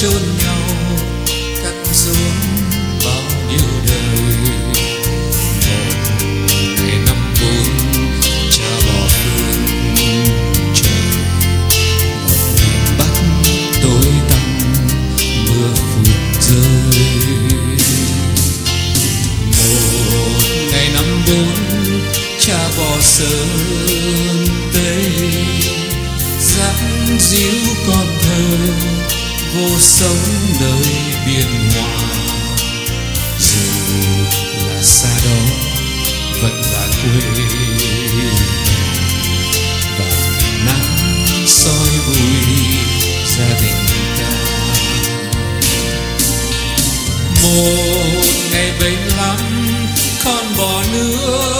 chôn nhau, cắt xuống bao nhiêu đời. Một ngày năm bốn, cha bỏ phương trời. Một miền bắc tối tăm, mưa phùn rơi. Một ngày năm bốn, cha bỏ sớm tây. Dáng díu con thơ vô sống nơi biên hòa. Dù là xa đó, vẫn là quê và nắng soi bụi gia đình ta. Một ngày bấy lắm, con bò nước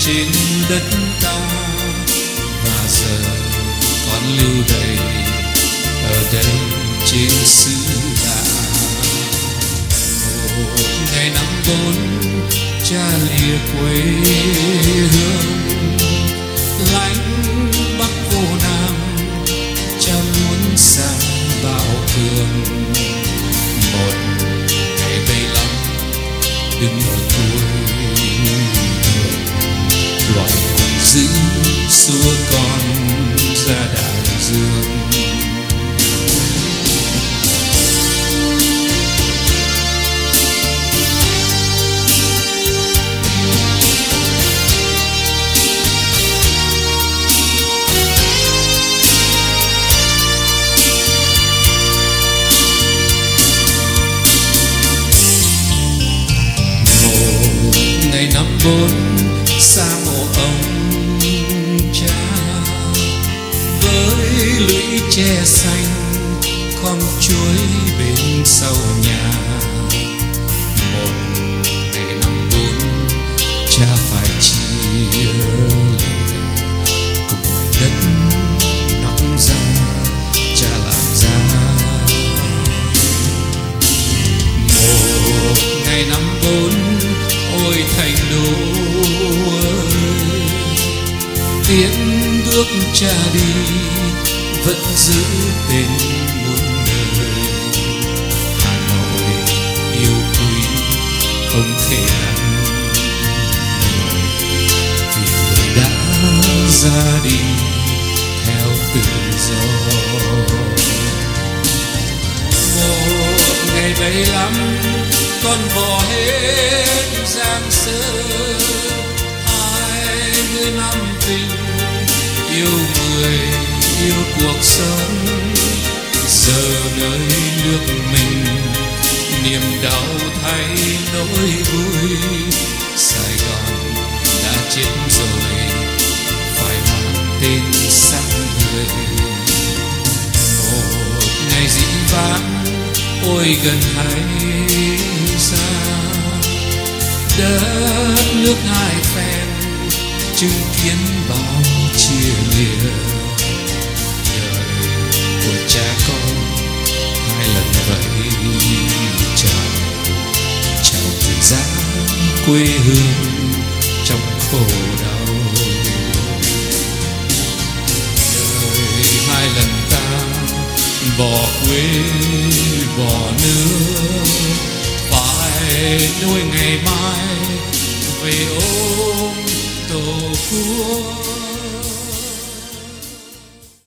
trên đất ta và giờ con lưu đầy ở đây trên xứ lạ một ngày năm bốn cha lìa quê hương. Lánh bắc vô nam cha muốn sang bảo thường một ngày bay lắm đứng ở cuối gọi giữ xua con ra đại dương. Một ngày năm bốn tre xanh con chuối bên sau nhà. Một ngày năm bốn, cha phải chia cùng mảnh đất nóng ra, cha làm ra. Một ngày năm bốn, ôi thành đô ơi. Tiến bước cha đi vẫn giữ tên muôn đời hà nội, yêu quý không thể ăn vì người đã ra đi theo tự do. Một ngày bay lắm, con vò hết giang sơn hai mươi năm tình yêu người yêu cuộc sống. Giờ nơi nước mình, niềm đau thay nỗi vui. Sài gòn đã chết rồi, phải mang tên xác người. Một ngày dĩ vãng, ôi gần hay xa. Đất nước hai phen chứng kiến bao chia lìa. Quê hương trong khổ đau. Đời hai lần ta bỏ quê, bỏ nước, phải nuôi ngày mai về ôm tổ quốc.